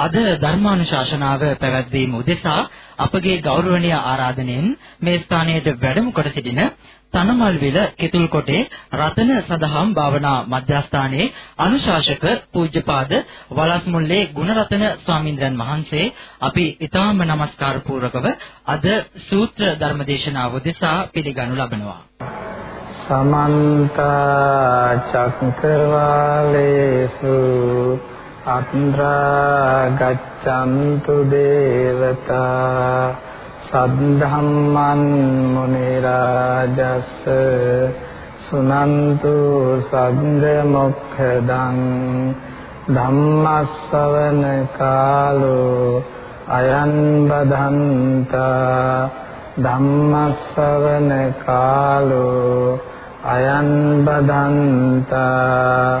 අද ධර්මානුශාසනාව පැවැත්වීම උදෙසා අපගේ ගෞරවනීය ආරාධනෙන් මේ ස්ථානයට වැඩම කොට සිටින තනමල්විල කෙතුල්කොටේ රතන සදහම් භාවනා මධ්‍යස්ථානයේ අනුශාසක පූජ්‍යපාද වලස්මුල්ලේ ගුණරතන ස්වාමින්ද්‍රයන් වහන්සේ අපි ඊටාම নমස්කාර පූර්වකව අද සූත්‍ර ධර්මදේශනාව උදෙසා පිළිගනු ලබනවා. සමන්ත චක්කවාලේසු අත්‍රා ගච්ඡන්තු දේවතා සද්ධම්මන් මුනි රාජස් සුනන්තු සග්ග මොක්ඛදං ධම්මස්සවන කාලෝ අයං බදන්තා ධම්මස්සවන කාලෝ අයං බදන්තා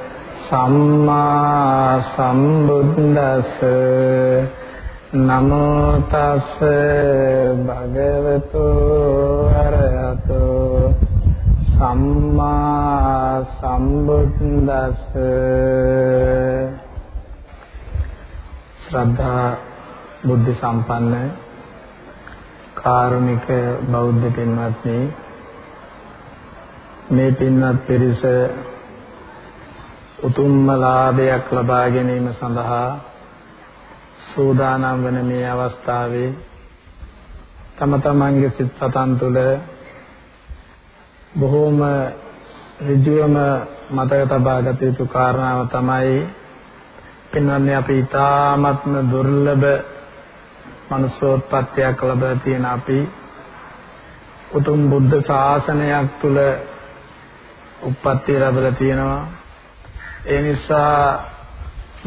සම්මා සම්බුද්දස්ස නමෝ තස් භගවතු අරහතෝ සම්මා සම්බුද්දස්ස ශ්‍රද්ධා බුද්ධ සම්පන්න කාරුණික බෞද්ධ පින්වත්නි මේ පින්වත් පිරිස උතුම්ම ලාභයක් ලබා ගැනීම සඳහා සූදානම් වන මේ අවස්ථාවේ තම තමන්ගේ සිත් සතන් තුළ බොහෝම ඍජුවම මතක තබා ගත යුතු කාරණාව තමයි පින්වත්නි අපි ඊ타ත්ම දුර්ලභ මනුෂ්‍යෝත්පත්තියක් ලැබලා තියෙන අපි උතුම් බුද්ධ ශාසනයක් තුල උප්පත්ති ලැබලා තියෙනවා. ඒ නිසා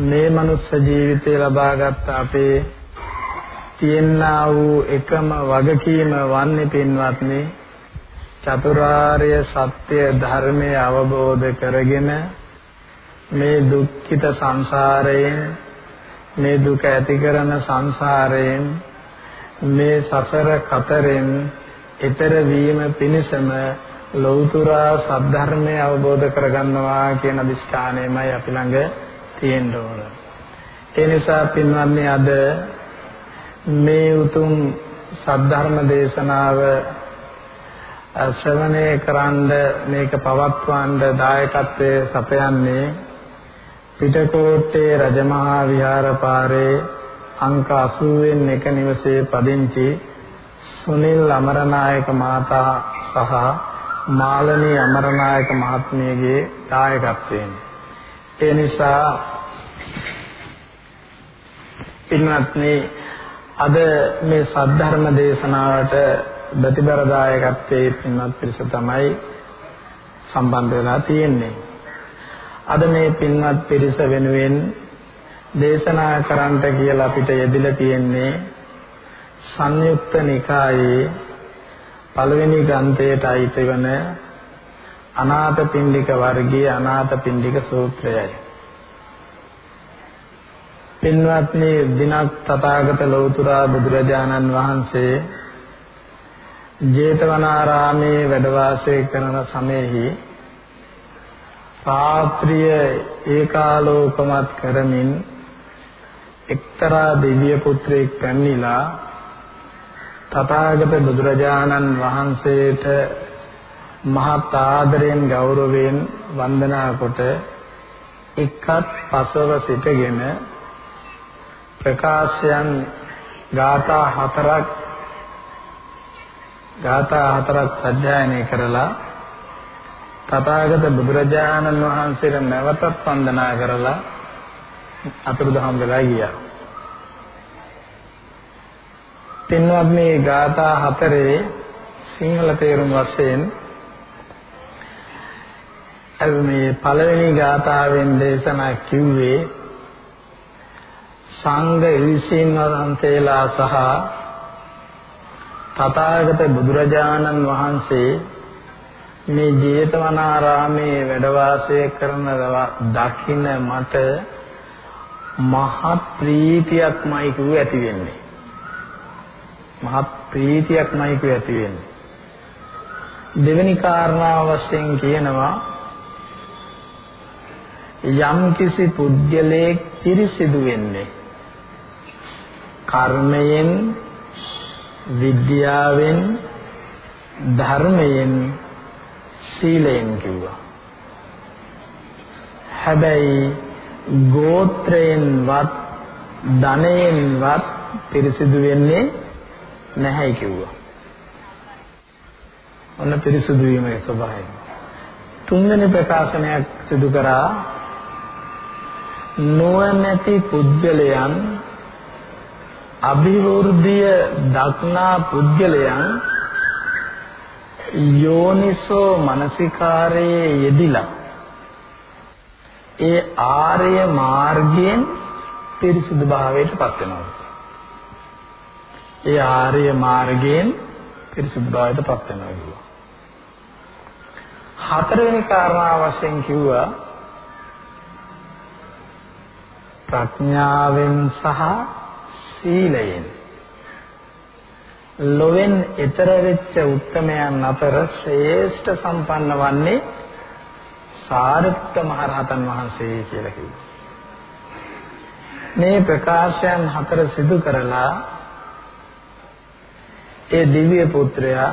මේ මනුස්ස ජීවිතය ලබාගත් අපේ තියෙනා වූ එකම වගකීම වන්නේ පින්වත්නි චතුරාර්ය සත්‍ය ධර්මය අවබෝධ කරගෙන මේ දුක්ඛිත සංසාරයෙන් මේ දුක ඇති කරන සංසාරයෙන් මේ සසර කතරෙන් ඊතර වීම පිණිසම ලෞතර සද්ධර්මය අවබෝධ කරගන්නවා කියන අදිෂ්ඨානයමයි අපි ළඟ තියෙන්න ඕන. ඒ නිසා පින්වත්නි අද මේ උතුම් සද්ධර්ම දේශනාව ශ්‍රවණය කරන්ඩ මේක පවත්වන්න දායකත්වයේ සපයන්නේ පිටකෝට්ටේ රජමහා විහාරපාරේ අංක 80 වෙනි එක නිවසේ පදිංචි සුනිල් අමරනායක මහතා සහ මාළනී අමරනායක මහත්මියගේ දායකත්වයෙන්. ඒ නිසා පින්වත්නි අද මේ සද්ධර්ම දේශනාවට ප්‍රතිබර දායකත්වයේ පින්වත් පිරිස තමයි සම්බන්ධ වෙලා තියෙන්නේ. අද මේ පින්වත් පිරිස වෙනුවෙන් දේශනා කරන්නට කියලා අපිට යෙදිලා තියෙන්නේ සංයුක්ත නිකායේ පළවෙනි ග්‍රන්ථයට අයිති වන අනාථපිණ්ඩික වර්ගයේ අනාථපිණ්ඩික සූත්‍රයයි. පින්වත්නි දිනක් තථාගත ලෞතර බුදුරජාණන් වහන්සේ ජේතවනාරාමේ වැඩ වාසය කරන සමයේහි රාත්‍රිය ඒකාලෝකමත් කරමින් එක්තරා දිව්‍ය පුත්‍රයෙක් පැමිණිලා තථාගත බුදුරජාණන් වහන්සේට මහත් ආදරයෙන් ගෞරවයෙන් වන්දනා කොට එක්කත් පසව සිටගෙන ප්‍රකාශයන් ගාථා හතරක් ගාථා හතරක් සජ්ජායනය කරලා තථාගත බුදුරජාණන් වහන්සේට නැවතත් වන්දනා කරලා අතුරුදහන් වෙලා ගියා. පින්වත් මේ ගාථා හතරේ සිංහල තේරුම වශයෙන් මේ පළවෙනි ගාථාවෙන් දේශනා කිව්වේ සංඝ ඉරිසින් වහන්සේලා සහ තථාගත බුදුරජාණන් වහන්සේ මේ ජේතවනාරාමේ වැඩ වාසය කරන දකින්න මට මහත් ප්‍රීතියක්මයි කිව්ව ඇති වෙන්නේ. මහත් ප්‍රීතියක්මයි කිව්ව ඇති වෙන්නේ. දෙවෙනි කාරණාව වශයෙන් කියනවා යම් කිසි පුද්ගලයෙක් පිරිසිදු වෙන්නේ කර්මයෙන් විද්‍යාවෙන් ධර්මයෙන් සීලයෙන් කිව්වා. හැබැයි ගෝත්‍රයෙන්වත් ධනයෙන්වත් පිරිසිදු වෙන්නේ නැහැ කිව්වා. ඔන්න පිරිසිදු වීමේ ස්වභාවය. තුන්වෙනි ප්‍රකාශනයක් සිදු කරා නොනැති පුද්ගලයන් අභිවෘද්ධිය දක්නා පුද්ගලයන් යෝනිසෝ මනසිකාරයේ යෙදිලා ඒ ආර්ය මාර්ගයෙන් පිරිසුදු භාවයට පත් වෙනවා. ඒ ආර්ය මාර්ගයෙන් පිරිසුදු භාවයට පත් වෙනවා කිව්වා. හතරවෙනි කාරණාව වශයෙන් කිව්වා ප්‍රඥාවෙන් සහ සීලයෙන් ලොවෙන් ඈතර වෙච්ච උත්තමයන් අතර ශ්‍රේෂ්ඨ සම්පන්න වන්නේ සාරිපුත්ත මහරහතන් වහන්සේ කියලා කිව්වා. මේ ප්‍රකාශයන් හතර සිදු කරලා ඒ දිව්‍ය පුත්‍රයා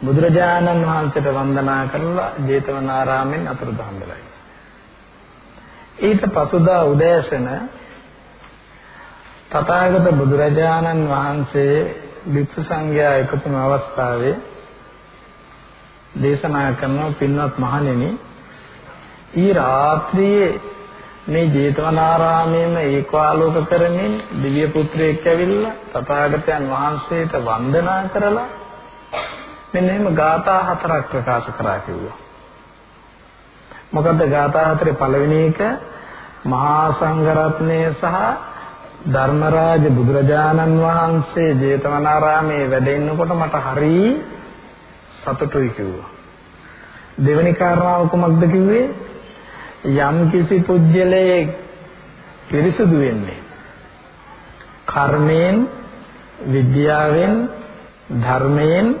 බුදුරජාණන් වහන්සේට වන්දනා කරලා ජේතවනාරාමෙන් අතුරුදහන් වෙලා. ඊට පසුදා උදෑසන තථාගත බුදුරජාණන් වහන්සේ භික්ෂු සංඝයා එකතු වන අවස්ථාවේ දේශනා කරන පින්වත් මහණෙනි ඊ රාත්‍රියේ මේ ජේතවනාරාමයේම ඒකාලෝක කරමින් දිව්‍ය පුත්‍රයෙක් ඇවිල්ලා තථාගතයන් වහන්සේට වන්දනා කරලා මෙන්න එහෙම ගාථා හතරක් ප්‍රකාශ කරා කිව්වා. මොකද්ද ගාථා හතරේ පළවෙනි එක මහා සංඝරත්නය සහ ධර්මරාජ බුදුරජාණන් වහන්සේ ජේතවනාරාමේ වැඩ ඉන්නකොට මට හරි සතුටුයි කිව්වා. දෙවෙනි කාරණාව කුමක්ද කිව්වේ? යම් කිසි පුජ්‍යලයේ පිරිසුදු වෙන්නේ කර්මයෙන් විද්‍යාවෙන් ධර්මයෙන්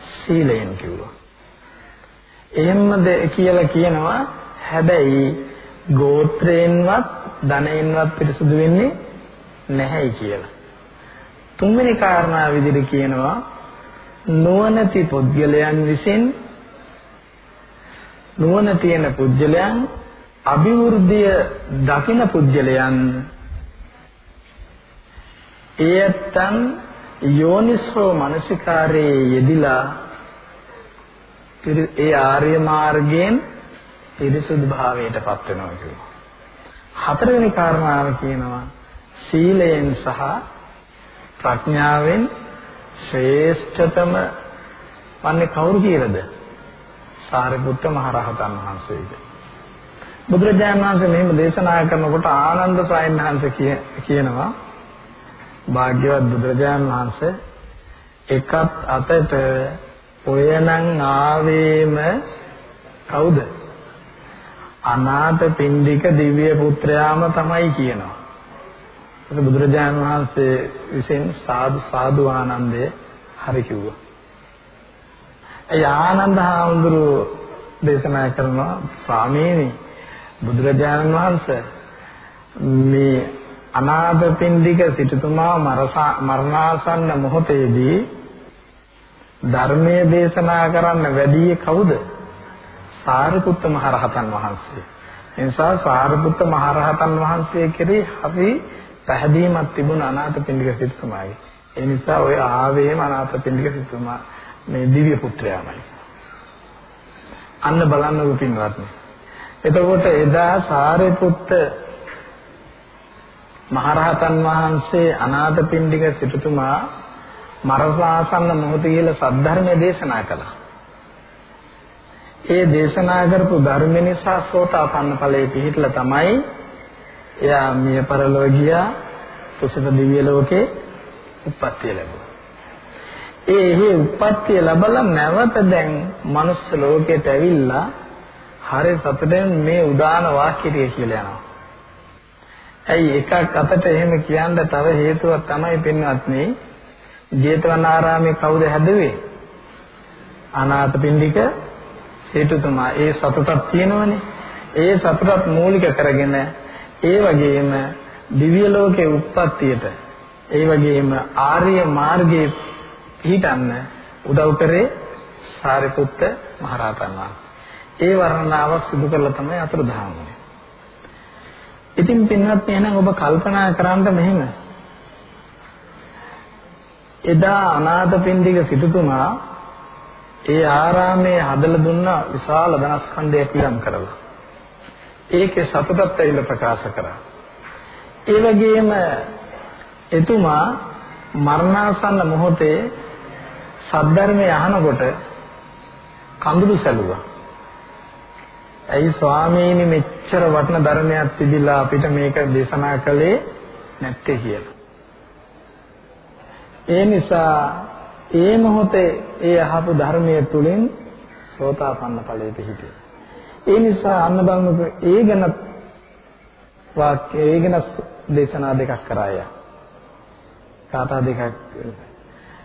සීලයෙන් කිව්වා. එහෙමද කියලා කියනවා හැබැයි ගෝත්‍රයෙන්වත් ධනයෙන්වත් පිරිසුදු වෙන්නේ නැහැයි කියලා. තුන්වෙනි කාරණාව විදිහට කියනවා නුවණති පුද්ගලයන් විසින් නුවණ තියෙන පුද්ගලයන් අභිවෘද්ධිය දකින පුද්ගලයන් එයත්තන් යෝනිසෝ මනසිකාරයේ යෙදිලා ඒ ආර්ය මාර්ගයෙන් පිරිසුදු භාවයට පත් වෙනවා කියනවා. හතරවෙනි කාරණාව කියනවා සීලයෙන් සහ ප්‍රඥාවෙන් ශ්‍රේෂ්ඨතම වන්නේ කවුරු කියලාද? සාරිපුත්ත මහරහතන් වහන්සේද. බුදුරජාණන් වහන්සේ මෙහෙම දේශනා කරනකොට ආනන්ද සායන් වහන්සේ කියනවා භාග්‍යවත් බුදුරජාණන් වහන්සේ එකත් අතට ඔයනම් ආවේම කවුද? අනාථ පින්ඩික දිව්‍ය පුත්‍රයාම තමයි කියනවා. ඒක බුදුරජාණන් වහන්සේ විසින් සාදු සාදු ආනන්දේ හරි කිව්වා. ඒ ආනන්ද හාමුදුරුවෝ දේශනා කරනවා ස්වාමීනි බුදුරජාණන් වහන්සේ මේ අනාථපිණ්ඩික සිටුතුමා මරණාසන්න මොහොතේදී ධර්මයේ දේශනා කරන්න වැඩි කවුද? සාරිපුත්ත මහරහතන් වහන්සේ. ඒ නිසා සාරිපුත්ත මහරහතන් වහන්සේ කෙරෙහි අපි පැහැදීමක් තිබුණ අනාථපිණ්ඩික සිටුතුමාගේ. ඒ නිසා ඔය ආවේම අනාථපිණ්ඩික සිටුතුමා මේ දිව්‍ය පුත්‍රයාමයි. අන්න බලන්නකො පින්වත්නි. එතකොට එදා සාරිපුත්ත මහරහතන් වහන්සේ අනාථපිණ්ඩික සිටුතුමා මරණාසන්න මොහොතේ කියලා සද්ධර්මයේ දේශනා කළා. ඒ දේශනා කරපු ධර්ම නිසා සෝතාපන්න ඵලයේ පිහිටලා තමයි එයා මිය පරලෝ ගියා සුසිත දිව්‍ය ලෝකේ උප්පත්තිය ලැබුවා. ඒ එහි උප්පත්තිය ලැබලා නැවත දැන් මනුස්ස ලෝකයට ඇවිල්ලා හරි සතුටෙන් මේ උදාන වාක්‍යය කියලා යනවා. ඇයි එකක් අතට එහෙම කියන්න තව හේතුවක් තමයි පින්වත්නි ජේතවනාරාමේ කවුද හැදුවේ? අනාථපිණ්ඩික සිටුතුමා. ඒ සතුටක් තියෙනවනේ. ඒ සතුටත් මූලික කරගෙන ඒ වගේම දිව්‍ය ලෝකේ උප්පත්තියට ඒ වගේම ආර්ය මාර්ගයේ පිහිටන්න උදව් කරේ සාරිපුත්ත මහරහතන් වහන්සේ. ඒ වර්ණනාව සිදු කරලා තමයි අතුරුදහන් වුනේ. ඉතින් පින්වත්නි එහෙනම් ඔබ කල්පනා කරන්න මෙහෙම. එදා අනාථපිණ්ඩික සිටුතුමා ඒ ආරාමයේ හදලා දුන්න විශාල ධනස්කන්ධයක් වියම් කරලා. ඒකේ සතුටත් ඇවිල්ලා ප්‍රකාශ කරා. ඒ වගේම එතුමා මරණාසන්න මොහොතේ සද්ධර්මය අහනකොට කඳුළු සැලුවා. ඇයි ස්වාමීනි මෙච්චර වටින ධර්මයක් තිබිලා අපිට මේක දේශනා කළේ නැත්තේ කියලා. ඒ නිසා ඒ මොහොතේ ඒ අහපු ධර්මයේ තුලින් සෝතාපන්න ඵලයේ පිහිටියා. ඒ නිසා අන්න බලමුකෝ ඒ ගැන වාක්‍ය ඒ ගැන දේශනා දෙකක් කරාය. කාටා දෙකක්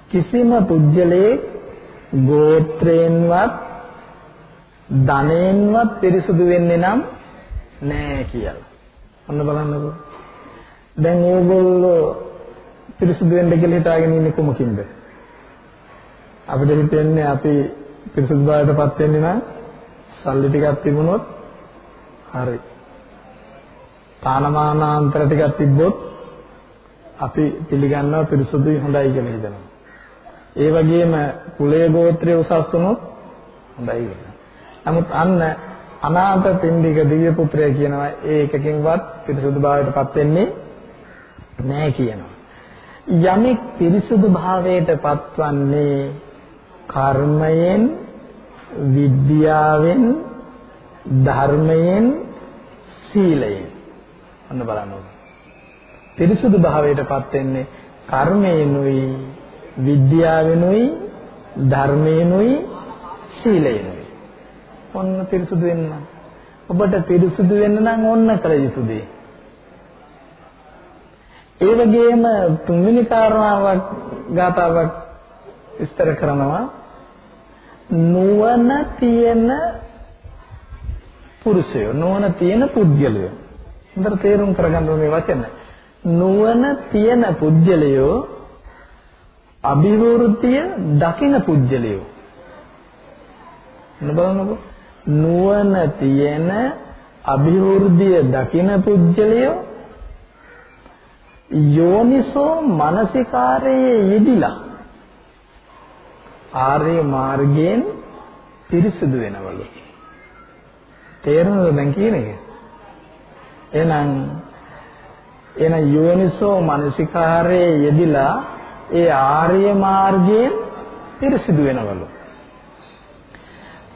කිසිම පුජ්‍යලේ ගෝත්‍රයෙන්වත් ධනෙන්වත් පිරිසුදු වෙන්නේ නම් නෑ කියලා. ඔන්න බලන්නකෝ. දැන් ඕගොල්ලෝ පිරිසුදු වෙන්න කියලා හිතාගෙන ඉන්නේ කොමකින්ද? අපිට හිතෙන්නේ අපි පිරිසුදු භාවයටපත් වෙන්නේ නම් සල්ලි ටිකක් තිබුණොත් හරි. තානමානාන්තර ටිකක් තිබ්බොත් අපි පිළිගන්නවා පිරිසුදුයි හොඳයි කියලා හිතනවා. ඒ වගේම කුලයේ ගෝත්‍රයේ උසස් වුණොත් හොඳයි කියලා. නමුත් අන්න අනාථ පින්ඩික දිව්‍ය පුත්‍රය කියනවා ඒ එකකින්වත් පිරිසුදු භාවයටපත් වෙන්නේ නැහැ කියනවා. යමෙක් පිරිසුදු භාවයට පත්වන්නේ කර්මයෙන් විද්‍යාවෙන් ධර්මයෙන් සීලයෙන්. අන්න බලන්න පිරිසුදු භාවයටපත් වෙන්නේ කර්මයෙන්ුයි විද්‍යාවෙනුයි ධර්මයෙන්ුයි සීලයෙන්ුයි. ඔන්න පිරිසුදු වෙන්න. ඔබට පිරිසුදු වෙන්න නම් ඔන්න කළ යුතු දේ ඒ වගේම තුන්වෙනි කාරණාවක් ගාතාවක් විස්තර කරනවා. නුවණ තියෙන පුරුෂයෝ නුවණ තියෙන පුද්ගලයෝ. හොඳට තේරුම් කරගන්න මේ වචන. නුවණ තියෙන පුද්ගලයෝ අභිවෘද්ධිය දකින පුද්ගලයෝ. බලන්නකෝ. නුවණ තියෙන අභිවෘද්ධිය දකින පුද්ගලයෝ යෝනිසෝ මානසිකාරයේ යෙදිලා ආර්ය මාර්ගයෙන් පිරිසුදු වෙනවලු. තේරෙනවද දැන් කියන එක? එහෙනම් එහෙනම් යෝනිසෝ මානසිකාරයේ යෙදිලා ඒ ආර්ය මාර්ගයෙන් පිරිසුදු වෙනවලු.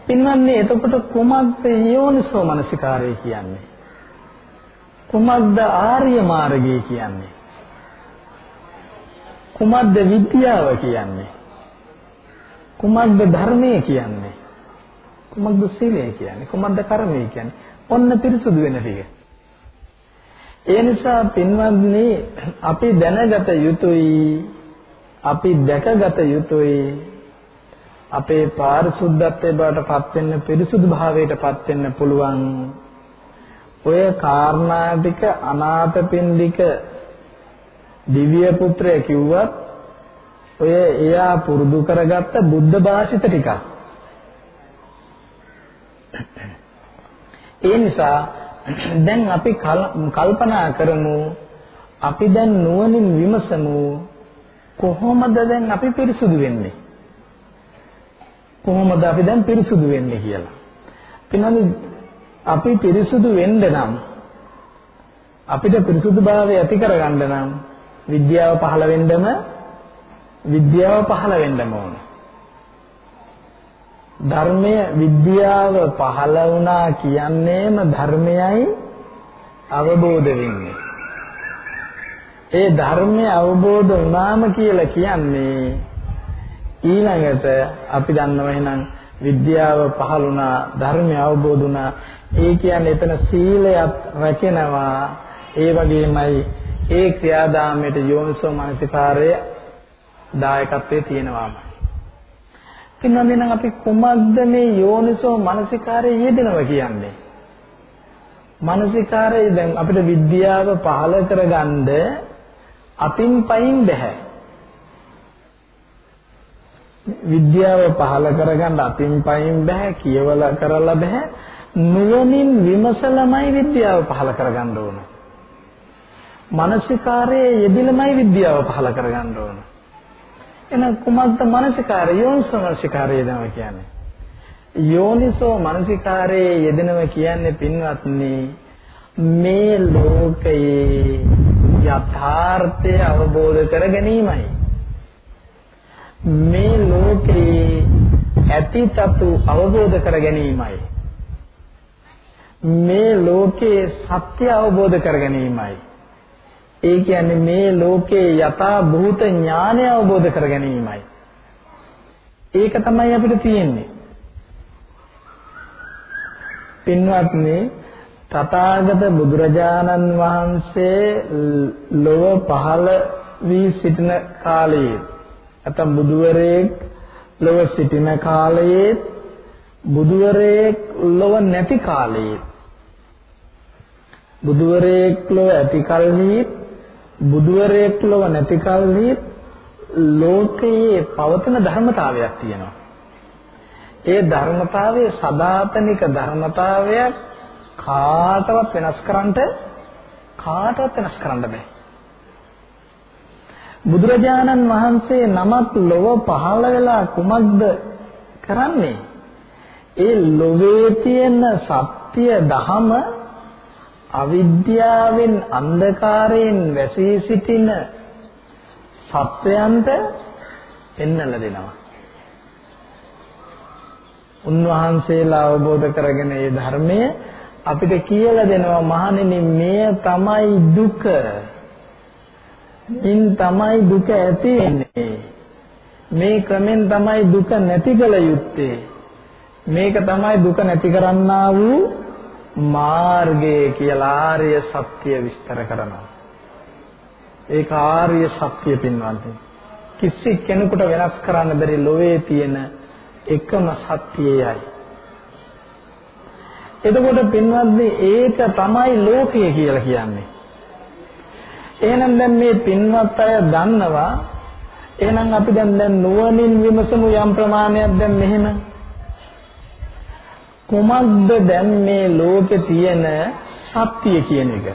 පින්වත්නි එතකොට කුමක්ද යෝනිසෝ මානසිකාරය කියන්නේ? කුමක්ද ආර්ය මාර්ගය කියන්නේ? කුමක්ද විද්‍යාව කියන්නේ? කුමක්ද ධර්මය කියන්නේ? කුමක්ද සීලය කියන්නේ? කුමක්ද කර්මය කියන්නේ? ඔන්න පිරිසුදු වෙන ටික. ඒ නිසා පින්වත්නි අපි දැනගත යුතුයි අපි දැකගත යුතුයි අපේ පාරිශුද්ධත්වයට බාටපත් වෙන්න පිරිසුදු භාවයටපත් වෙන්න පුළුවන් ඔය කාරණා ටික අනාථපිණ්ඩික දිව්‍ය පුත්‍රය කිව්වත් ඔය එයා පුරුදු කරගත්ත බුද්ධ භාෂිත ටිකක්. ඒ නිසා දැන් අපි කල්පනා කරමු අපි දැන් නුවණින් විමසමු කොහොමද දැන් අපි පිරිසුදු වෙන්නේ? කොහොමද අපි දැන් පිරිසුදු වෙන්නේ කියලා. පින්නනි අපි පිරිසුදු වෙන්න නම් අපිට පිරිසුදුභාවය ඇති කරගන්න නම් විද්‍යාව පහළ වෙන්නම විද්‍යාව පහළ වෙන්නම ඕන. ධර්මය විද්‍යාව පහළ වුණා කියන්නේම ධර්මයයි අවබෝධ වෙන්නේ. ඒ ධර්මය අවබෝධ වුණාම කියලා කියන්නේ ඊළඟට අපි දන්නවා එහෙනම් විද්‍යාව පහළුණා ධර්මය අවබෝධ වුණා. ඒ කියන්නේ එතන සීලයක් රැකෙනවා. ඒ වගේමයි ඒ ක්‍රියාදාමයට යෝනිසෝ මනසිකාරය දායකත්වයේ තියෙනවාමයි කින්නන්නේ නම් අපි කුමක්ද මේ යෝනිසෝ මනසිකාරය යෙදෙනවා කියන්නේ? මනසිකාරය දැන් අපිට විද්‍යාව පහල කරගන්න අතින් පයින් බෑ. විද්‍යාව පහල කරගන්න අතින් පයින් බෑ කියවලා කරලා බෑ නුවණින් විමසලමයි විද්‍යාව පහල කරගන්න ඕන. මානසිකාරයේ යෙදිලමයි විද්‍යාව පහල කරගන්න ඕන. එහෙනම් කුමක්ද මානසිකාරය යෝනිසෝ මානසිකාරය යෙදෙනවා කියන්නේ? යෝනිසෝ මානසිකාරයේ යෙදෙනවා කියන්නේ පින්වත්නි මේ ලෝකයේ යථාර්ථය අවබෝධ කර ගැනීමයි. මේ ලෝකේ ඇති තතු අවබෝධ කර ගැනීමයි. මේ ලෝකේ සත්‍ය අවබෝධ කර ගැනීමයි. ඒ කියන්නේ මේ ලෝකේ යථා භූත ඥානය අවබෝධ කර ගැනීමයි. ඒක තමයි අපිට තියෙන්නේ. පින්වත්නි තථාගත බුදුරජාණන් වහන්සේ ලොව පහළ වී සිටින කාලයේ නැත්නම් බුදුවරයෙක් ලොව සිටින කාලයේ බුදුවරයෙක් ලොව නැති කාලයේ බුදුවරයෙක් ලොව ඇති කලෙහි බුදුවරයෙක් ලොව නැති කලෙහි ලෝකයේ පවතින ධර්මතාවයක් තියෙනවා. ඒ ධර්මතාවයේ සදාතනික ධර්මතාවයක් කාටවත් වෙනස් කරන්න කාටවත් වෙනස් කරන්න බෑ. බුදුරජාණන් වහන්සේ නමක් ලොව පහළ වෙලා කුමක්ද කරන්නේ? ඒ ලොවේ තියෙන සත්‍ය දහම අවිද්‍යාවෙන් අන්ධකාරයෙන් වැසී සිටින සත්වයන්ට එන්නලා දෙනවා. උන්වහන්සේලා අවබෝධ කරගෙන මේ ධර්මය අපිට කියලා දෙනවා මහණෙනි මේ තමයි දුක ඉන් තමයි දුක ඇති වෙන්නේ. මේ ක්‍රමෙන් තමයි දුක නැති කළ යුත්තේ. මේක තමයි දුක නැති කරන්නා වූ මාර්ගය කියලා ආර්ය සත්‍ය විස්තර කරනවා. ඒක ආර්ය සත්‍ය පින්වන්තේ. කිසි කෙනෙකුට වෙනස් කරන්න බැරි ලෝවේ තියෙන එකම සත්‍යයයි. එතකොට පින්වත්නි ඒක තමයි ලෝකය කියලා කියන්නේ. එහෙනම් දැන් මේ පින්වත් අය දන්නවා එහෙනම් අපි දැන් දැන් නුවණින් විමසමු යම් ප්‍රමාණයක් දැන් මෙහෙම. කොමක්ද දැන් මේ ලෝකේ තියෙන සත්‍ය කියන එක?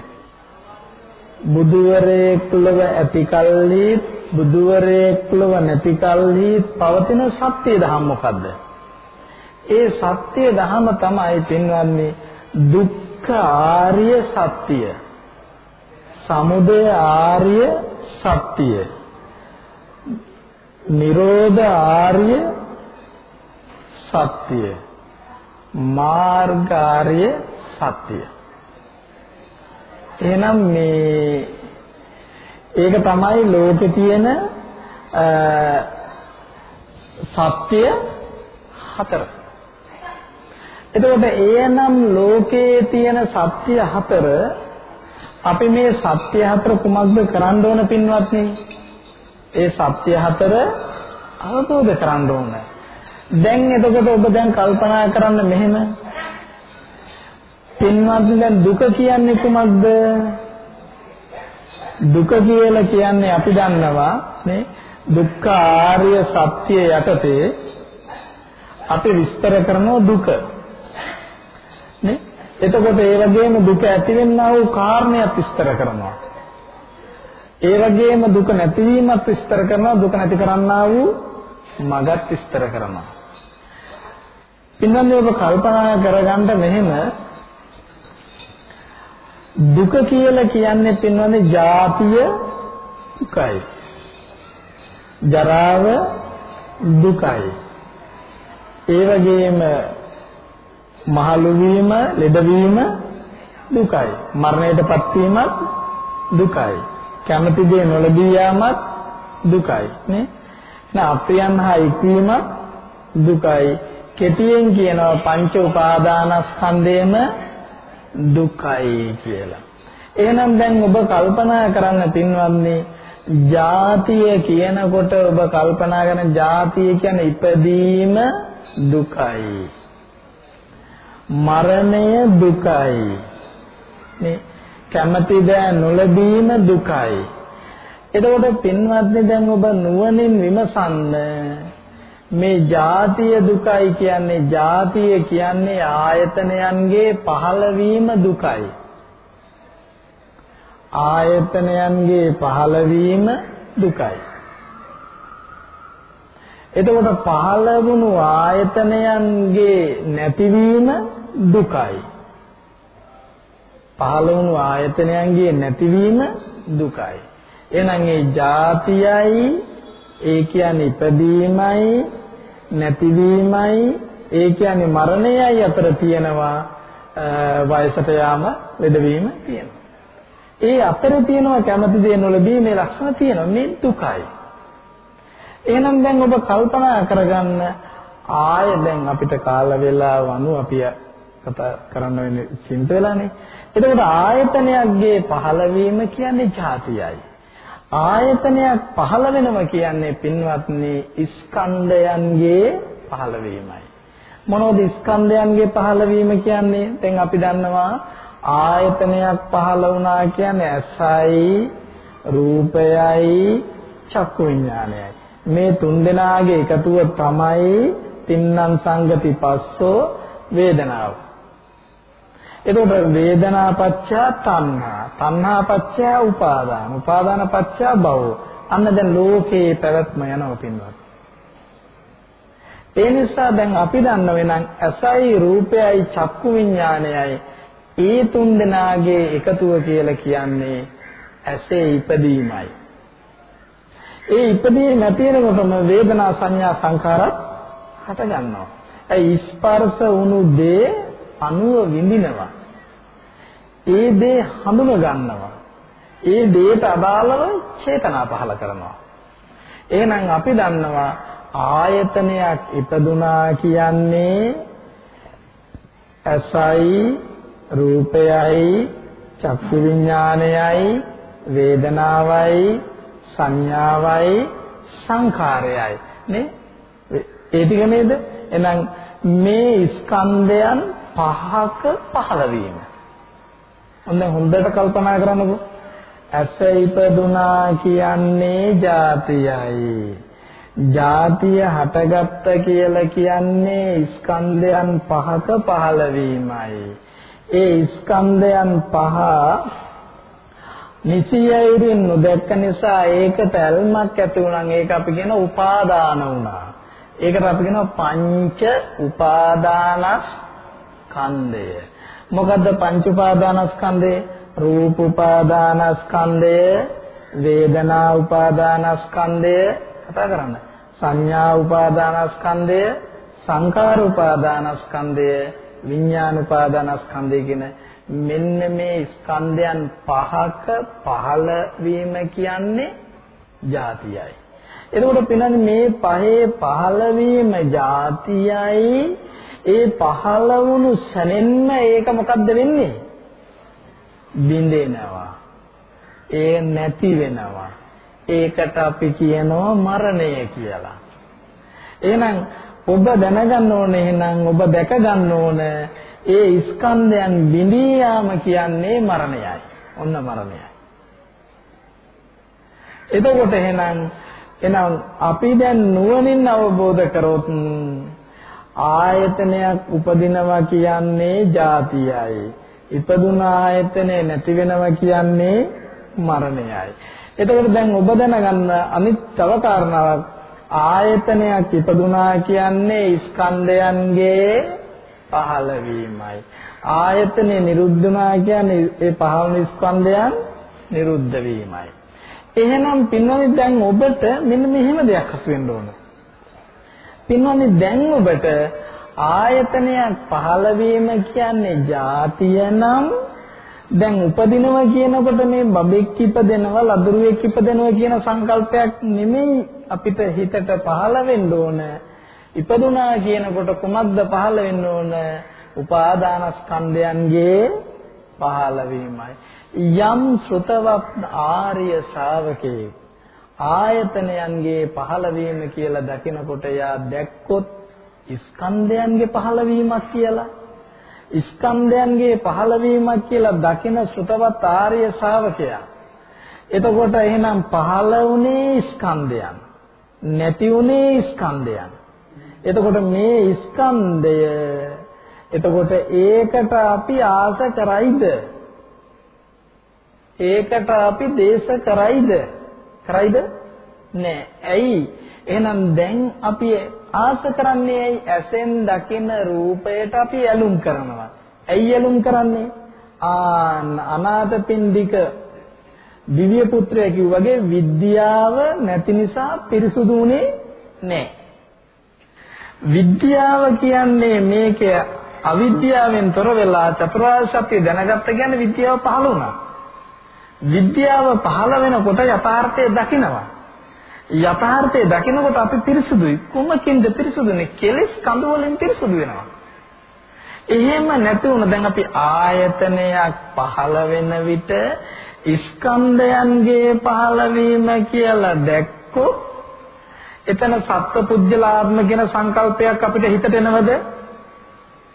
බුදුවරයෙක් ලොව ඇති කල්හි බුදුවරයෙක් ලොව නැති කල්හි පවතින සත්‍ය දහම් මොකද්ද? ඒ සත්‍ය දහම තමයි පින්වත්නි දුක්ඛ ආර්ය සත්‍යය සමුදය ආර්ය සත්‍ය. නිරෝධ ආර්ය සත්‍ය. මාර්ග ආර්ය සත්‍ය. එහෙනම් මේ ඒක තමයි ලෝකේ තියෙන සත්‍ය හතර. එතකොට එයනම් ලෝකයේ තියෙන සත්‍ය හතර අපි මේ සත්‍ය හතර කුමක්ද කරන්න ඕන පින්වත්නි? ඒ සත්‍ය හතර අවබෝධ කරගන්න ඕන. දැන් එතකොට ඔබ දැන් කල්පනා කරන්න මෙහෙම. පින්වත්නි දැන් දුක කියන්නේ කුමක්ද? දුක කියලා කියන්නේ අපි දන්නවා නේ දුක්ඛ ආර්ය සත්‍ය යටතේ අපි විස්තර කරන දුක නේ එතකොට ඒ වගේම දුක ඇතිවෙනා වූ කාරණයක් විස්තර කරනවා. ඒ වගේම දුක නැතිවීමත් විස්තර කරනවා දුක නැති කරන්නා වූ මගත් විස්තර කරනවා. පින්නන්නේ ඔබ කල්පනා කරගන්න මෙහෙම දුක කියලා කියන්නේ පින්නන්නේ ජාතිය දුකයි. ජරාව දුකයි. ඒ වගේම මහලු වීම, ලෙඩවීම දුකයි. මරණයටපත් වීමත් දුකයි. කැමති දේ නොලැබී යාමත් දුකයි නේ. නා අප්‍රියන් හා එක්වීම දුකයි. කෙටියෙන් කියනවා පංච උපාදානස්කන්ධයම දුකයි කියලා. එහෙනම් දැන් ඔබ කල්පනා කරන්න පින්වත්නි ජාතිය කියනකොට ඔබ කල්පනා කරන ජාතිය කියන්නේ ඉපදීම දුකයි. මරණය දුකයි. මේ කැමැති දෑ නොලැබීම දුකයි. එතකොට පින්වත්නි දැන් ඔබ නුවණින් විමසන්න මේ ජාතිය දුකයි කියන්නේ ජාතිය කියන්නේ ආයතනයන්ගේ පහළවීම දුකයි. ආයතනයන්ගේ පහළවීම දුකයි. එතකොට පහළ වුණු ආයතනයන්ගේ නැතිවීම දුකයි. පහළ වුණු ආයතනයන්ගේ නැතිවීම දුකයි. එහෙනම් ඒ ಜಾතියයි ඒ කියන්නේ ඉපදීමයි නැතිවීමයි ඒ කියන්නේ මරණයයි අතර තියෙනවා වයසට යාම ලෙඩවීම තියෙනවා. ඒ අතර තියෙනවා කැමති දේ නොලැබීමේ ලක්ෂණ තියෙනවා මේ දුකයි. එහෙනම් දැන් ඔබ කල්පනා කරගන්න ආය දැන් අපිට කාල වේලාව අනුව අපි කතා කරන්න වෙන්නේ චින්ත වෙලානේ. එතකොට ආයතනයක්ගේ පහළවීම කියන්නේ ಜಾතියයි. ආයතනයක් පහළ වෙනවා කියන්නේ පින්වත්නි ස්කන්ධයන්ගේ පහළවීමයි. මොනවද ස්කන්ධයන්ගේ පහළවීම කියන්නේ? දැන් අපි දන්නවා ආයතනයක් පහළ වුණා කියන්නේ ඇසයි, රූපයයි, චක්කු විඥානයයි. මේ තුන් දෙනාගේ එකතුව තමයි තින්නම් සංගති පස්සෝ වේදනාව. එතකොට වේදනා පච්චය තණ්හා. තණ්හා පච්චය උපාදාන. උපාදාන පච්චය භව අන්න දැන් ලෝකේ පැවැත්ම යනවා පින්වත්. ඒ නිසා දැන් අපි දන්නව නම් ඇසයි රූපයයි චක්කු විඥානයයි ඒ තුන් දෙනාගේ එකතුව කියලා කියන්නේ ඇසේ ඉපදීමයි. ඒ ඉපදීම නැති වෙනකොටම වේදනා සංඥා සංකාරත් හට ගන්නවා ඒ ස්පර්ශ වුණු දේ අනුව විඳිනවා. ඒ දේ හඳුන ගන්නවා. ඒ දේට අදාළව චේතනා පහල කරනවා. එහෙනම් අපි දන්නවා ආයතනයක් ඉපදුනා කියන්නේ ඇසයි රූපයයි චක්කු විඥානයයි වේදනාවයි සංඥාවයි සංඛාරයයි නේ ඒ ටික නේද එහෙනම් මේ ස්කන්ධයන් පහක පහළ වීම. ඔන්න හොඳට කල්පනා කරන්නකෝ. ඇස ඉපදුනා කියන්නේ ජාතියයි. ජාතිය හටගත්ත කියලා කියන්නේ ස්කන්ධයන් පහක පහළ වීමයි. ඒ ස්කන්ධයන් පහ නිසියයිරින් නොදැක්ක නිසා ඒකට ඇල්මක් ඇති වුණා. ඒක අපි කියන උපාදාන වුණා. ඒකට අපි කියනවා පංච උපාදානස් ස්කන්ධය. මොකද්ද පංච උපාදානස්කන්ධය? රූප උපාදානස්කන්ධය, වේදනා උපාදානස්කන්ධය කතා කරන්න. සංඥා උපාදානස්කන්ධය, සංකාර උපාදානස්කන්ධය, විඥාන උපාදානස්කන්ධය කියන මෙන්න මේ ස්කන්ධයන් පහක පහළ වීම කියන්නේ ಜಾතියයි. එතකොට පින්නන්නේ මේ පහේ පහළ වීම ಜಾතියයි ඒ පහළ වුණු සැනෙන්න ඒක මොකද්ද වෙන්නේ? බිඳෙනවා. ඒ නැති වෙනවා. ඒකට අපි කියනවා මරණය කියලා. එහෙනම් ඔබ දැනගන්න ඕනේ එහෙනම් ඔබ දැක ගන්න ඕන ඒ ස්කන්ධයන් බිඳී යාම කියන්නේ මරණයයි. ඔන්න මරණයයි. එතකොට එහෙනම් එහෙනම් අපි දැන් නුවණින් අවබෝධ කරොත් ආයතනයක් උපදිනවා කියන්නේ ජාතියයි. ඉපදුන ආයතනේ නැති වෙනවා කියන්නේ මරණයයි. එතකොට දැන් ඔබ දැනගන්න අනිත් තව කාරණාවක් ආයතනයක් ඉපදුනා කියන්නේ ස්කන්ධයන්ගේ පහළවීමයි. ආයතනේ නිරුද්ධුනා කියන්නේ ඒ පහළ ස්කන්ධයන් නිරුද්ධ වීමයි. එහෙනම් පින්වත්නි දැන් ඔබට මෙන්න මෙහෙම දෙයක් හසු වෙන්න ඕනේ. පින්වත්නි දැන් ඔබට ආයතනයක් පහළ වීම කියන්නේ ಜಾතිය නම් දැන් උපදිනවා කියනකොට මේ බබෙක් ඉපදෙනවා ලදරුවෙක් ඉපදෙනවා කියන සංකල්පයක් නෙමෙයි අපිට හිතට පහළ වෙන්න ඕන. ඉපදුනා කියනකොට කුමක්ද පහළ වෙන්න ඕන? උපාදානස්කන්ධයන්ගේ පහළ වීමයි. යම් ශ්‍රතවත් ආර්ය ශ්‍රාවකේ ආයතනයන්ගේ පහළවීම කියලා දකිනකොට යා දැක්කොත් ස්කන්ධයන්ගේ පහළවීමක් කියලා. ස්කන්ධයන්ගේ පහළවීමක් කියලා දකින ශ්‍රතවත් ආර්ය ශ්‍රාවකයා. එතකොට එහෙනම් පහළ වුණේ ස්කන්ධයන් නැති වුණේ ස්කන්ධයන්. එතකොට මේ ස්කන්ධය එතකොට ඒකට අපි ආස කරයිද? ඒකට අපි දේශ කරයිද? කරයිද? නෑ. ඇයි? එහෙනම් දැන් අපි ආස කරන්නේ ඇයි? ඇසෙන් දකින රූපයට අපි ඇලුම් කරනවා. ඇයි ඇලුම් කරන්නේ? ආ අනාථපිණ්ඩික දිව්‍ය පුත්‍රයා කිව්වාගේ විද්‍යාව නැති නිසා පිරිසුදු උනේ නෑ. විද්‍යාව කියන්නේ මේකේ අවිද්‍යාවෙන් තොර වෙලා චතුරාර්ය සත්‍ය දැනගත්ත කියන්නේ විද්‍යාව පහළ වුණා. විද්‍යාව පහළ වෙනකොට යථාර්ථය දකිනවා. යථාර්ථය දකිනකොට අපි පිරිසුදුයි. කුමකින්ද පිරිසුදුනේ? කෙලෙස් කඳු වලින් පිරිසුදු වෙනවා. එහෙම නැති වුණ දැන් අපි ආයතනයක් පහළ වෙන විට ස්කන්ධයන්ගේ පහළවීම කියලා දැක්කොත් එතන සත්පුද්ගලාත්ම කියන සංකල්පයක් අපිට හිතට එනවද?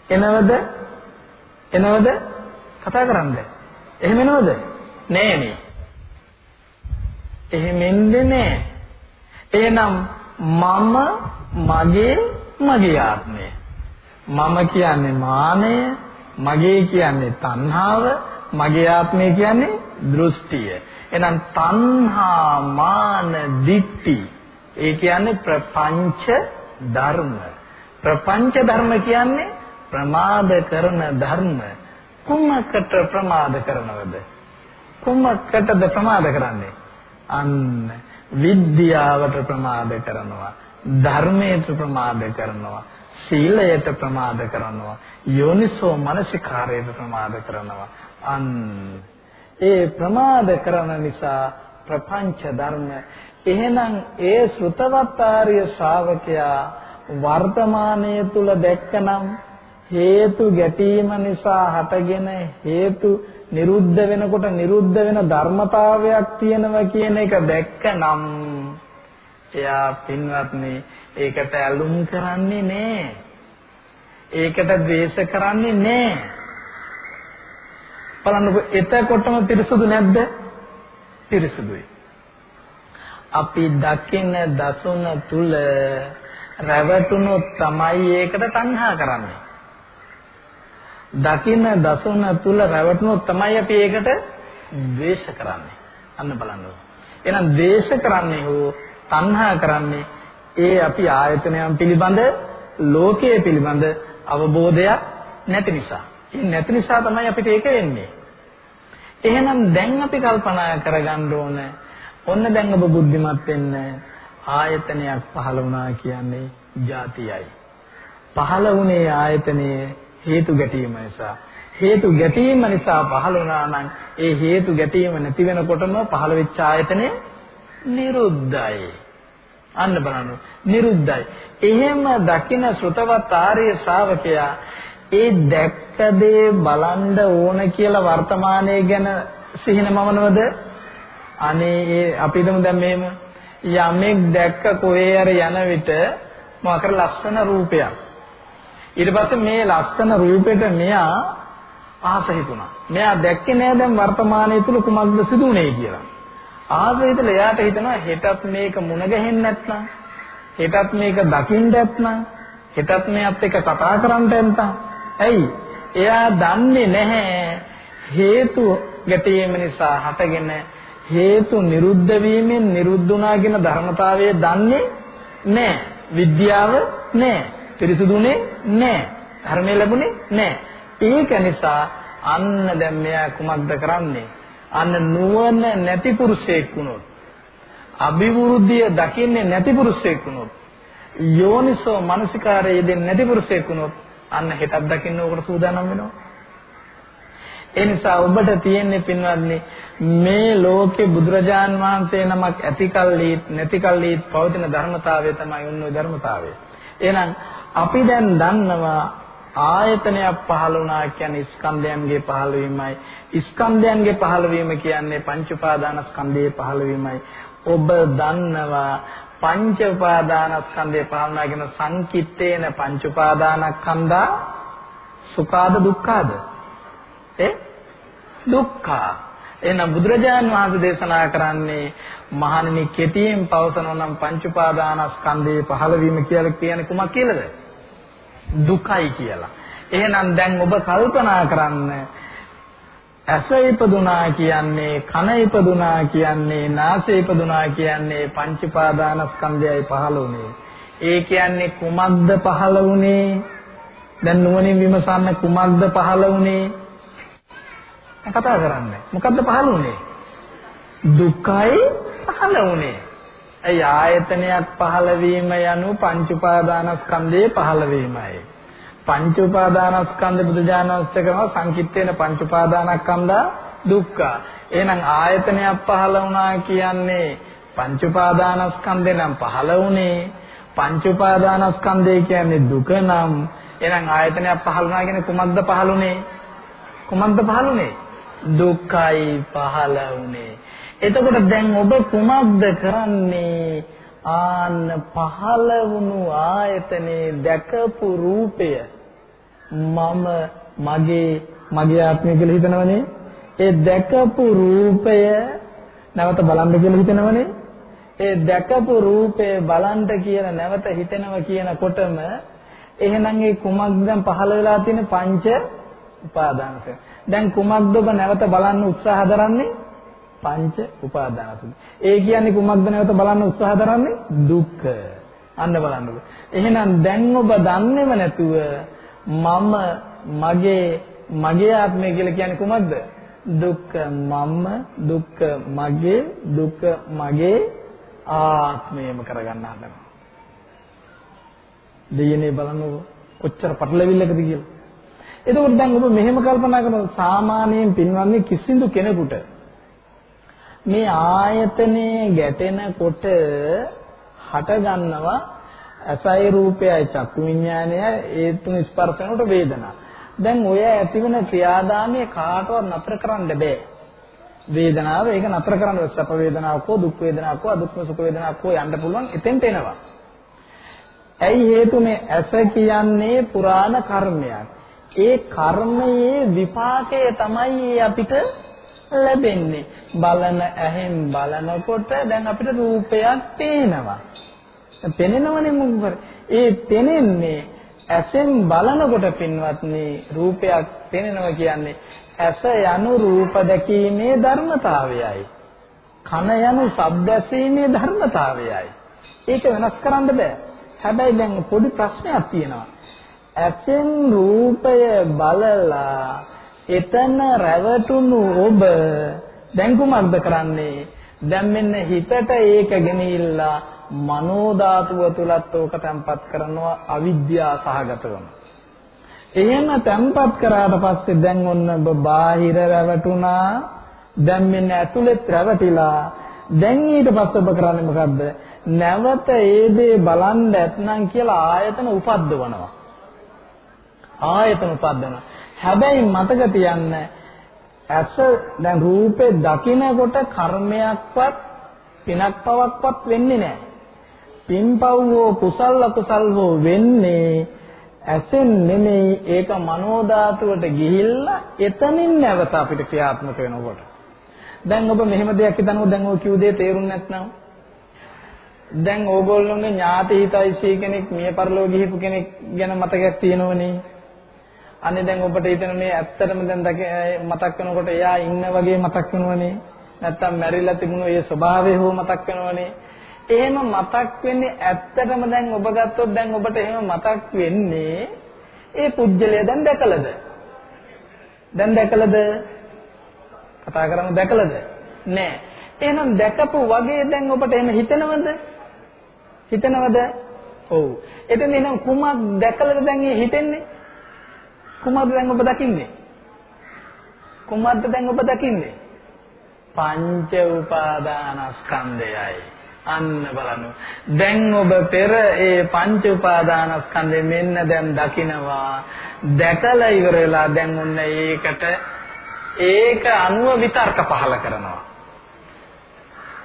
එනවද? එනවද? කතා කරන්න. එහෙම එනවද? නෑ නේ. එහෙම එන්නේ නෑ. එහෙනම් මම මගේ මගේ ආත්මය. මම කියන්නේ මානය, මගේ කියන්නේ තණ්හාව, මගේ ආත්මය කියන්නේ දෘෂ්ටිය. එහෙනම් තණ්හා මාන දිට්ඨි ඒ කියන්නේ ප්‍රපංච ධර්ම. ප්‍රපංච ධර්ම කියන්නේ ප්‍රමාද කරන ධර්ම. කුමකට ප්‍රමාද කරනවද? කුමකටද ප්‍රමාද කරන්නේ? අන්න විද්‍යාවට ප්‍රමාද කරනවා. ධර්මයට ප්‍රමාද කරනවා. සීලයට ප්‍රමාද කරනවා. යෝනිසෝ මනසිකාරයට ප්‍රමාද කරනවා. අන්න ඒ ප්‍රමාද කරන නිසා ප්‍රපංච ධර්ම එහෙනම් ඒ ශ්‍රුතවත් ආර්ය ශ්‍රාවකයා වර්තමානයේ තුල දැක්කනම් හේතු ගැටීම නිසා හටගෙන හේතු නිරුද්ධ වෙනකොට නිරුද්ධ වෙන ධර්මතාවයක් තියෙනවා කියන එක දැක්කනම් එයා පින්වත්නි ඒකට ඇලුම් කරන්නේ නැහැ. ඒකට ද්වේෂ කරන්නේ නැහැ. බලන්නකො එතකොටම පිරිසුදු නැද්ද? පිරිසුදුයි. අපි දකින දසුන තුල රැවටුනොත් තමයි ඒකට තණ්හා කරන්නේ. දකින දසුන තුල රැවටුනොත් තමයි අපි ඒකට ද්වේෂ කරන්නේ. අන්න බලන්න. එහෙනම් ද්වේෂ කරන්නේ හෝ තණ්හා කරන්නේ ඒ අපි ආයතනයන් පිළිබඳ ලෝකයේ පිළිබඳ අවබෝධයක් නැති නිසා. ඒ නැති නිසා තමයි අපිට ඒක වෙන්නේ. එහෙනම් දැන් අපි කල්පනා කරගන්න ඕනේ ඔන්න දැන් ඔබ බුද්ධිමත් වෙන්න ආයතනයක් පහළ වුණා කියන්නේ ಜಾතියයි. පහළ වුණේ ආයතනයේ හේතු ගැටීම නිසා. හේතු ගැටීම නිසා පහළ වුණා නම් ඒ හේතු ගැටීම නැති වෙනකොටම පහළ වෙච්ච ආයතනය නිරුද්ධයි. අන්න බලන්න නිරුද්ධයි. එහෙම දකින ශ්‍රතවත් ආර්ය ශ්‍රාවකයා ඒ දැක්ක දේ බලන්න ඕන කියලා වර්තමානයේ ගැන සිහිනමවනවද අනේ ඒ අපි හිතමු දැන් මෙහෙම යමෙක් දැක්ක කොහේ හරි යන විට මොකක් ලස්සන රූපයක්. ඊට පස්සේ මේ ලස්සන රූපෙට මෙයා ආස හිතුණා. මෙයා දැක්කේ නෑ දැන් වර්තමානයේ තුල කුමක්ද සිදුුනේ කියලා. ආස හිතලා එයාට හිතනවා හෙටත් මේක මුණ ගැහෙන්නේ නැත්නම් හෙටත් මේක දකින්න නැත්නම් හෙටත් මේත් එක්ක කතා කරන්න නැත්නම් ඇයි? එයා දන්නේ නැහැ හේතු ගැටීම නිසා හටගෙන හේතු නිරුද්ධ වීමෙන් නිරුද්ධුණා කියන ධර්මතාවය දන්නේ නැහැ. විද්‍යාව නැහැ. පිරිසුදුනේ නැහැ. ධර්මය ලැබුණේ නැහැ. ඒක නිසා අන්න දැන් මෙයා කුමක්ද කරන්නේ? අන්න නුවණ නැති පුරුෂයෙක් වුණොත් අභිවෘද්ධිය දකින්නේ නැති පුරුෂයෙක් වුණොත් යෝනිසෝ මනසිකාරය යෙදෙන්නේ නැති පුරුෂයෙක් වුණොත් අන්න හෙටක් දකින්න ඕකට සූදානම් වෙනවා. ඒ නිසා ඔබට තියෙන්නේ පින්වත්නි මේ ලෝකේ බුදුරජාන් වහන්සේ නමක් ඇතිකල්ලි නැතිකල්ලි පවතින ධර්මතාවය තමයි උන්වයි ධර්මතාවය. එහෙනම් අපි දැන් දන්නවා ආයතනයක් පහළ වුණා කියන්නේ ස්කන්ධයන්ගේ පහළවීමයි. ස්කන්ධයන්ගේ පහළවීම කියන්නේ පංච උපාදානස්කන්ධයේ පහළවීමයි. ඔබ දන්නවා පංච උපාදානස්කන්ධය පහළනා කියන සංකිට්ඨේන පංච උපාදානස්කන්ධා සුඛාද දුක්ඛාද? ඒ දුක්ඛා. එහෙනම් බුදුරජාන් වහන්සේ දේශනා කරන්නේ මහණෙනි කෙටියෙන් පවසනවා නම් පංච උපාදානස්කන්ධයේ පහළවීම කියලා කියන්නේ කුමක් කියලාද? දුකයි කියලා. එහෙනම් දැන් ඔබ කල්පනා කරන්න ඇස ඉපදුනා කියන්නේ කන ඉපදුනා කියන්නේ නාසය ඉපදුනා කියන්නේ පංච උපාදානස්කන්ධයයි පහළ වුනේ. ඒ කියන්නේ කුමක්ද පහළ වුනේ? දැන් නුවණින් විමසන්න කුමක්ද පහළ වුනේ? කතා කරන්නේ. මොකද්ද පහළ වුනේ? දුකයි පහළ වුනේ. ඒ ආයතනයක් පහළ වීම යනු පංච උපාදානස්කන්ධයේ පහළ වීමයි. පංච උපාදානස්කන්ධ බුදුජානස්ත කරනවා සංකිට්ඨේන පංච උපාදානස්කන්ධා දුක්ඛ. එහෙනම් ආයතනයක් පහළ වුණා කියන්නේ පංච උපාදානස්කන්ධේ නම් පහළ වුණේ පංච උපාදානස්කන්ධය කියන්නේ දුක නම් එහෙනම් ආයතනයක් පහළ වුණා කියන්නේ කුමක්ද පහළුනේ? කුමක්ද පහළුනේ? දුක්ඛයි පහළ වුණේ. එතකොට දැන් ඔබ කුමක්ද කරන්නේ? ආන්න පහළ වුණු ආයතනේ දැකපු රූපය මම මගේ මගේ ආත්මය කියලා හිතනවනේ ඒ දැකපු රූපය නැවත බලන්න කියලා හිතනවනේ ඒ දැකපු රූපේ බලන්න කියලා නැවත හිතනවා කියනකොටම එහෙනම් ඒ කුමක්ද දැන් පහළ වෙලා තියෙන පංච උපාදානසය. දැන් කුමක්ද ඔබ නැවත බලන්න උත්සාහ දරන්නේ? පංච උපාදානසය. ඒ කියන්නේ කුමක්ද නැවත බලන්න උත්සාහ දරන්නේ? දුක්ඛ. අන්න බලන්නකෝ. එහෙනම් දැන් ඔබ දන්නේම නැතුව මම මගේ මගේ ආත්මය කියලා කියන්නේ කුමක්ද? දුක්ඛ මම දුක්ඛ මගේ දුක්ඛ මගේ ආත්මයම කරගන්න හදනවා. දෙයනේ බලන්නකෝ කොච්චර පටලවිල්ලකද කියලා. එතකොට දැන් ඔබ මෙහෙම කල්පනා කරනවා සාමාන්‍යයෙන් පින්වන්නේ කිසිදු කෙනෙකුට මේ ආයතනේ ගැටෙනකොට හට ගන්නවා අසයි රූපයයි චක්කු විඥානය ඒ තුන ස්පර්ශ වෙනකොට වේදනා. දැන් ඔය ඇතිවෙන ක්‍රියාදාමයේ කාටවත් නතර කරන්න බෑ. වේදනාව ඒක නතර කරන්න සැප වේදනාවක් හෝ දුක් වේදනාවක් හෝ අදුක්ම සුඛ වේදනාවක් හෝ යන්න පුළුවන් එතෙන්ට එනවා. ඇයි හේතුනේ ඇස කියන්නේ පුරාණ කර්මයක්. ඒ කර්මයේ විපාකය තමයි අපිට ලැබෙන්නේ. බලන ඇහෙන් බලනකොට දැන් අපිට රූපයක් පේනවා. පෙනෙනවනේ මොකද? ඒ පෙනෙන්නේ ඇසෙන් බලනකොට පින්වත්නි රූපයක් පෙනෙනවා කියන්නේ ඇස යනු රූප දැකීමේ ධර්මතාවයයි. කන යනු ශබ්ද ඇසීමේ ධර්මතාවයයි. ඒක වෙනස් කරන්න බෑ. හැබැයි දැන් පොඩි ප්‍රශ්නයක් තියෙනවා. ඇසෙන් රූපය බලලා එතන රැවටුණු ඔබ දැන් කුමක්ද කරන්නේ? දැන් මෙන්න හිතට ඒක ගෙනිහිල්ලා මනෝ ධාතුව තුලත් ඕක තැම්පත් කරනවා අවිද්‍යාව සහගතවම. එහෙම තැම්පත් කරාට පස්සේ දැන් ඔන්න ඔබ බාහිර රැවටුණා. දැන් මෙන්න ඇතුළෙත් රැවටිලා. දැන් ඊට පස්සේ ඔබ කරන්නේ මොකද්ද? නැවත ඒ දේ බලන්න ඇතනම් කියලා ආයතන උපද්දවනවා. ආයතන උපද්දනවා. හැබැයි මතක තියන්න ඇස දැන් රූපේ දකිනකොට කර්මයක්වත් පිනක් පවක්වත් වෙන්නේ නැහැ. පින්පව් හෝ කුසල් අකුසල් හෝ වෙන්නේ ඇසෙන් නෙමෙයි ඒක මනෝ ධාතුවට ගිහිල්ලා එතනින් නැවත අපිට ක්‍රියාත්මක වෙනකොට. දැන් ඔබ මෙහෙම දෙයක් හිතනවා දැන් ඔය කිව් දේ තේරුම් නැත්නම් දැන් ඕගොල්ලෝගේ ඥාති හිතයිසී කෙනෙක් මිය පරලෝ ගිහිපු කෙනෙක් ගැන මතකයක් තියෙනවනේ. අනේ දැන් ඔබට හිතෙන්නේ ඇත්තටම දැන් මතක් වෙනකොට එයා ඉන්න වගේ මතක් වෙනවනේ. නැත්තම් මැරිලා තිබුණු ඒ ස්වභාවය හෝ මතක් වෙනවනේ. එහෙම මතක් වෙන්නේ ඇත්තටම දැන් ඔබ ගත්තොත් දැන් ඔබට එහෙම මතක් වෙන්නේ ඒ පුජ්‍යලය දැන් දැකලද? දැන් දැකලද? කතා කරමු දැකලද? නෑ. එහෙනම් දැකපු වගේ දැන් ඔබට එහෙම හිතනවද? හිතනවද? ඔව්. එතන එහෙනම් කුමක් දැකලද දැන් හිතෙන්නේ? කුමක්ද දැන් ඔබ දකින්නේ? කුමක්ද දැන් ඔබ දකින්නේ? පංච උපාදානස්කන්ධයයි. අන්න බලන්න. දැන් ඔබ පෙර ඒ පංච උපාදානස්කන්ධය මෙන්න දැන් දකිනවා. දැකලා ඉවර වෙලා දැන් ඔන්න ඒකට ඒක අනුව විතර්ක පහල කරනවා.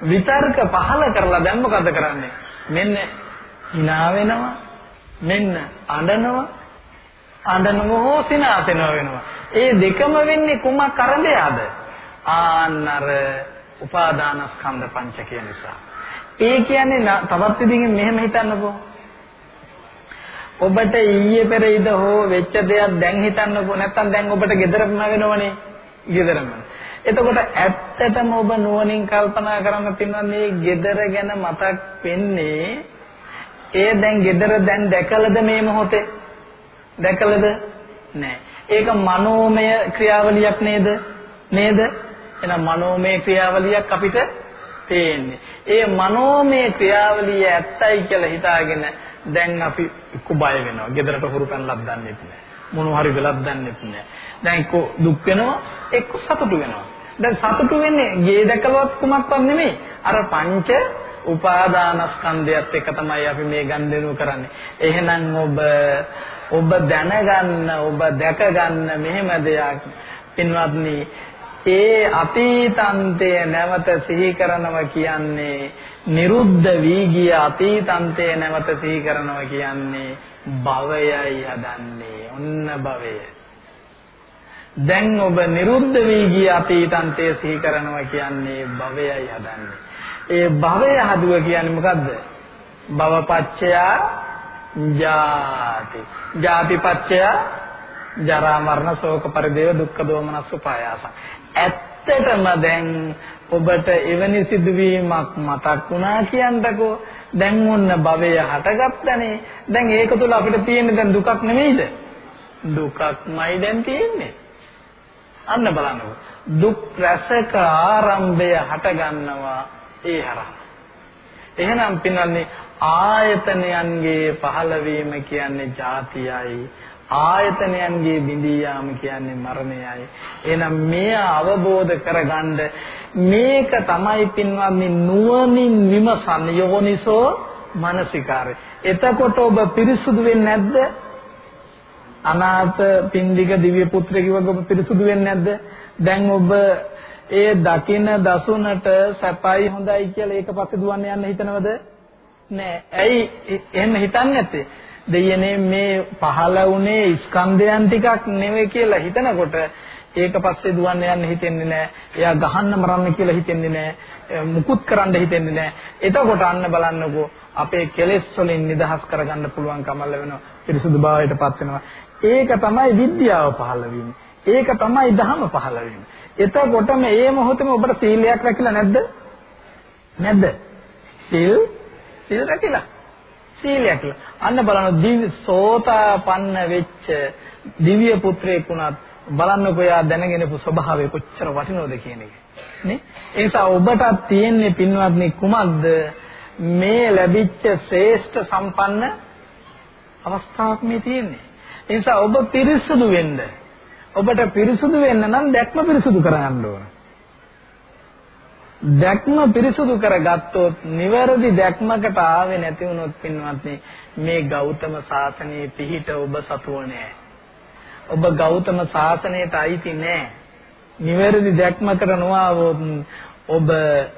විතර්ක පහල කරලා දැන් මොකද කරන්නේ? මෙන්න hina වෙනවා. මෙන්න අඬනවා. අඬනම හෝ සිනාසෙනව වෙනවා. ඒ දෙකම වෙන්නේ කුමක් කරදයාද? ආන්නර උපාදානස්කන්ධ පංචකය නිසා. ඒ කියන්නේ තවත් විදිහකින් මෙහෙම හිතන්නකෝ. ඔබට ඊයේ පෙර ඉද හෝ වෙච්ච දෙයක් දැන් හිතන්නකෝ නැත්තම් දැන් ඔබට gederම වෙනවනේ. gederම. එතකොට ඇත්තටම ඔබ නුවණින් කල්පනා කරන්න තියෙනවා මේ gedara ගැන මතක් වෙන්නේ ඒ දැන් gedara දැන් දැකලද මේ මොහොතේ? දැකලද? නෑ. ඒක මනෝමය ක්‍රියාවලියක් නේද? නේද? එහෙනම් මනෝමය ක්‍රියාවලියක් අපිට පේන්නේ. ඒ මනෝමය ක්‍රියාවලිය ඇත්තයි කියලා හිතාගෙන දැන් අපි එක්ක බය වෙනවා. ගෙදරට හුරු පැනලක් දන්නෙත් නෑ. මොනවා හරි වෙලක් දන්නෙත් නෑ. දැන් එක්ක දුක් වෙනවා, එක්ක සතුටු වෙනවා. දැන් සතුටු වෙන්නේ ගේ දැකලවත් කුමක්වත් නෙමෙයි. අර පංච උපාදානස්කන්ධයත් එක තමයි අපි මේ ගන්දෙනු කරන්නේ. එහෙනම් ඔබ ඔබ දැනගන්න, ඔබ දැකගන්න මෙහෙම දෙයක් පින්වත්නි. ඒ අතීතන්තය නැවත සිහි කරනවා කියන්නේ නිරුද්ධ වී ගිය අතීතන්තය නැවත සිහි කරනවා කියන්නේ භවයයි හදන්නේ. ඔන්න භවය. දැන් ඔබ නිරුද්ධ වී ගිය අතීතන්තය සිහි කරනවා කියන්නේ භවයයි හදන්නේ. ඒ භවය හදුව කියන්නේ මොකද්ද? භවපච්චයා ජාති. ජාතිපච්චයා ජරා මරණ ශෝක පරිදේව දුක්ඛ දෝමනස් උපායාස. ඇත්තටම දැන් ඔබට එවැනි සිදුවීමක් මතක් වුණා කියන්නකෝ. දැන් ඔන්න භවය හටගත්තනේ. දැන් ඒක තුල අපිට තියෙන්නේ දැන් දුකක් නෙමෙයිද? දුකක්මයි දැන් තියෙන්නේ. අන්න බලන්නකෝ. දුක් රසක ආරම්භය හටගන්නවා ඒ හරහා. එහෙනම් පින්වත්නි ආයතනයන්ගේ පහළවීම කියන්නේ ජාතියයි ආයතනයන්ගේ බිඳී යාම කියන්නේ මරණයයි. එහෙනම් මේ අවබෝධ කරගන්න මේක තමයි පින්වත්නි නුවණින් විමසන්න යෝනිසෝ මානසිකාරය. එතකොට ඔබ පිරිසුදු වෙන්නේ නැද්ද? අනාථ පින්දික දිව්‍ය පුත්‍රයෙක් වගේ ඔබ පිරිසුදු වෙන්නේ නැද්ද? දැන් ඔබ ඒ දකින දසුනට සැපයි හොඳයි කියලා ඒක පස්සේ දුවන්න යන්න හිතනවද? නෑ. ඇයි එහෙම හිතන්නේ නැත්තේ? දෙයනේ මේ පහළ වුණේ ස්කන්ධයන් ටිකක් නෙවෙයි කියලා හිතනකොට ඒක පස්සේ දුවන්න යන්න හිතෙන්නේ නැහැ. එයා ගහන්න මරන්න කියලා හිතෙන්නේ නැහැ. මුකුත් කරන්න හිතෙන්නේ නැහැ. එතකොට අන්න බලන්නකෝ අපේ කෙලෙස් වලින් නිදහස් කරගන්න පුළුවන් කමල් වෙනවා. පිරිසුදු භාවයටපත් වෙනවා. ඒක තමයි විද්‍යාව පහළ වීම. ඒක තමයි ධහම පහළ වීම. එතකොටම මේ මොහොතේම ඔබට සීලයක් රැකිලා නැද්ද? නැද්ද? සීල් සීල් රැකිලා. සීලයක් කියලා. අන්න බලන්න දිව්‍ය සෝතාපන්න වෙච්ච දිව්‍ය පුත්‍රයෙක් වුණත් බලන්නකෝ එයා දැනගෙනපු ස්වභාවය කොච්චර වටිනවද කියන එක. නේ? ඒ නිසා ඔබටත් තියෙන්නේ පින්වත්නි කුමක්ද මේ ලැබිච්ච ශ්‍රේෂ්ඨ සම්පන්න අවස්ථාවක් මේ තියෙන්නේ. ඒ නිසා ඔබ පිරිසුදු වෙන්න. ඔබට පිරිසුදු වෙන්න නම් දැක්ම පිරිසුදු කරගන්න ඕන. දැක්ම පිරිසුදු කරගත්තොත් නිවැරදි දැක්මකට ආවේ නැති වුණොත් පින්වත්නි මේ ගෞතම සාසනයේ පිහිට ඔබ සතුව නෑ. ඔබ ගෞතම සාසනයට අයිති නෑ. නිවැරදි දැක්මකට නොආවොත් ඔබ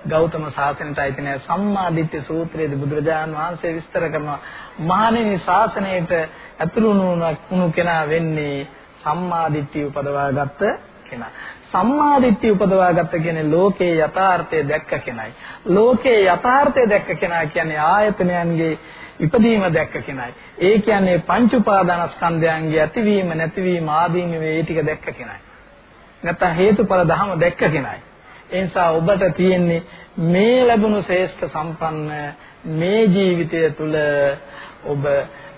ගෞතම සාසනයට අයිති නෑ. සම්මා දිට්ඨි සූත්‍රයේදී බුදුරජාණන් වහන්සේ විස්තර කරනවා මහණෙනි සාසනයට ඇතුළු වුණු කෙනා වෙන්නේ සම්මා දිට්ඨිය උපදවාගත්ත කෙනා. සම්මා දිට්ඨිය උපදවාගත්ත කියන්නේ ලෝකේ යථාර්ථය දැක්ක කෙනයි. ලෝකේ යථාර්ථය දැක්ක කෙනා කියන්නේ ආයතනයන්ගේ ඉපදීම දැක්ක කෙනයි. ඒ කියන්නේ පංච උපාදානස්කන්ධයන්ගේ ඇතිවීම නැතිවීම ආදීන වේ ඒ ටික දැක්ක කෙනයි. නැත්නම් හේතුඵල ධහම දැක්ක කෙනයි. ඒ නිසා ඔබට තියෙන්නේ මේ ලැබුණු ශ්‍රේෂ්ඨ සම්පන්න මේ ජීවිතය තුළ ඔබ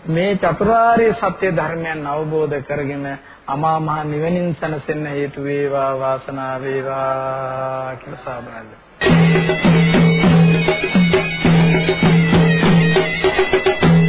මේ චතුරාර්ය සත්‍ය ධර්මයන් අවබෝධ කරගෙන අමා මහ නිවනින් සැනසෙන්න හේතු වේවා වාසනාව වේවා කියලා සාබරල්ල. Thank you.